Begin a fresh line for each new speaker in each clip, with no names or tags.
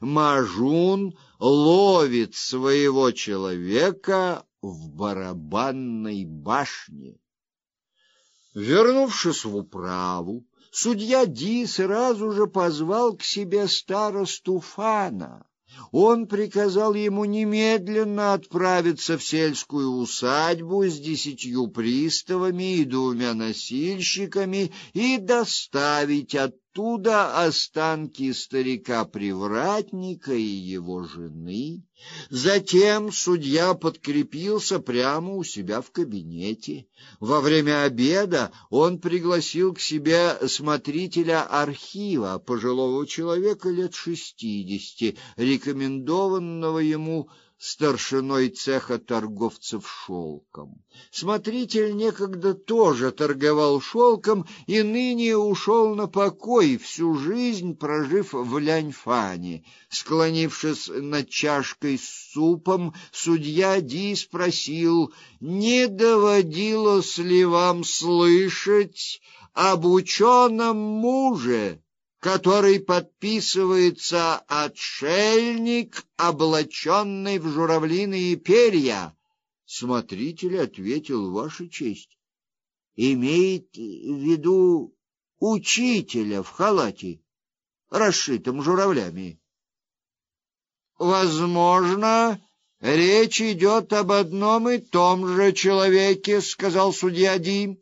Мажун ловит своего человека в барабанной башне. Вернувшись в управу, судья Ди сразу же позвал к себе старосту Фана он приказал ему немедленно отправиться в сельскую усадьбу с десятью приставами и двумя носильщиками и доставить оттуда останки старика-привратника и его жены. Затем судья подкрепился прямо у себя в кабинете. Во время обеда он пригласил к себе смотрителя архива, пожилого человека лет шестидесяти, рекомендованного ему старшиной цеха торговцев шелком. Смотритель некогда тоже торговал шелком и ныне ушел на покой, всю жизнь прожив в Ляньфане. Склонившись над чашкой с супом, судья Ди спросил: "Не доводилось ли вам слышать об ученом муже?" Который подписывается отшельник, облаченный в журавлиные перья. Смотритель ответил: "Ваша честь, имеет в виду учителя в халате, расшитом журавлями. Возможно, речь идет об одном и том же человеке, сказал судья Ди.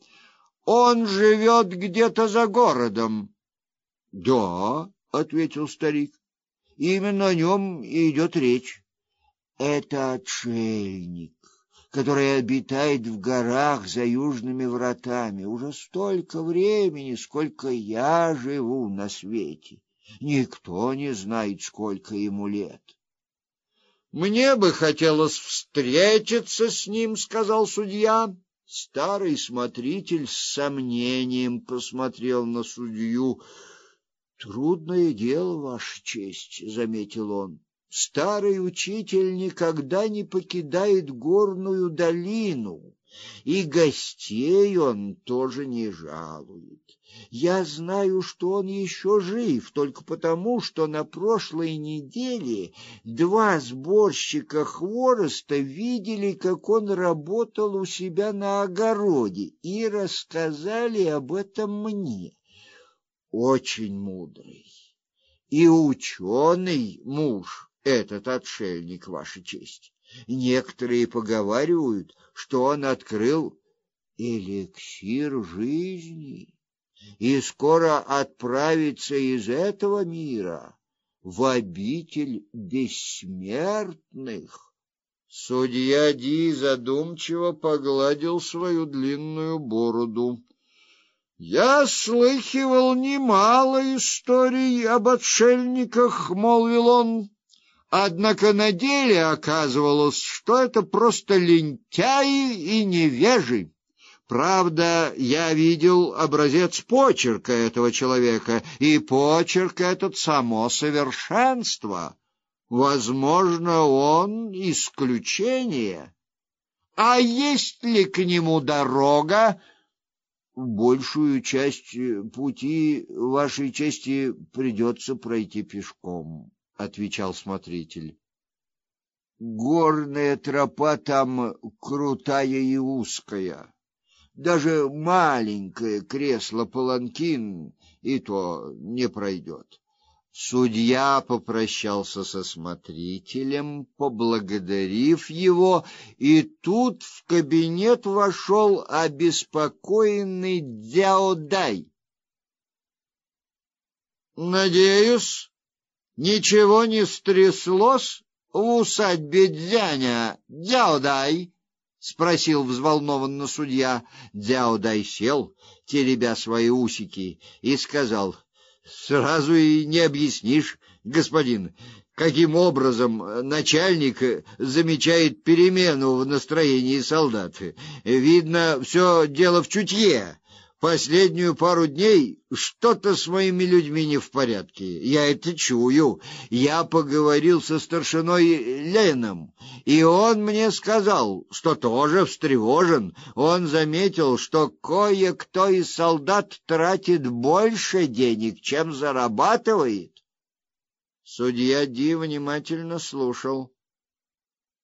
Он живет где-то за городом. Да, ответил старик. Именно о нем и идет речь. Это отшельник, который обитает в горах за южными вратами уже столько времени, сколько я живу на свете. Никто не знает, сколько ему лет. Мне бы хотелось встретиться с ним, сказал судья. Старый смотритель с сомнением посмотрел на судью. Трудное дело, ваша честь, заметил он. Старый учитель никогда не покидает горную долину, и гостей он тоже не жалует. Я знаю, что он еще жив, только потому, что на прошлой неделе два сборщика хвороста видели, как он работал у себя на огороде, и рассказали об этом мне очень мудрый и ученый муж этот отшельник, ваша честь. Некоторые поговаривают, что он открыл эликсир жизни и скоро отправится из этого мира в обитель бессмертных. Судья Ди задумчиво погладил свою длинную бороду. Я слыхивал немало историй об отшельниках, молвил он. Однако на деле оказывалось, что это просто лентяи и невежи. Правда, я видел образец почерка этого человека, и почерк этот само совершенство. Возможно, он исключение. А есть ли к нему дорога? Большую часть э, пути вашей чести придется пройти пешком, отвечал смотритель. Горная тропа там крутая и узкая. Даже маленькое кресло-паланкин и то не пройдет. Судья попрощался со смотрителем, поблагодарив его, и тут в кабинет вошел обеспокоенный Дяодай. Надеюсь, ничего не стряслось в усадьбе Дзяня, Дяодай? спросил взволнованно судья. Дяодай сел, теребя свои усики, и сказал: Сразу и не объяснишь, господин, каким образом начальник замечает перемену в настроении солдат. Видно, все дело в чутье. Последнюю пару дней что-то с моими людьми не в порядке. Я это чую. Я поговорил со старшиной Леном, и он мне сказал, что тоже встревожен. Он заметил, что кое-кто из солдат тратит больше денег, чем зарабатывает. Судья Ди внимательно слушал.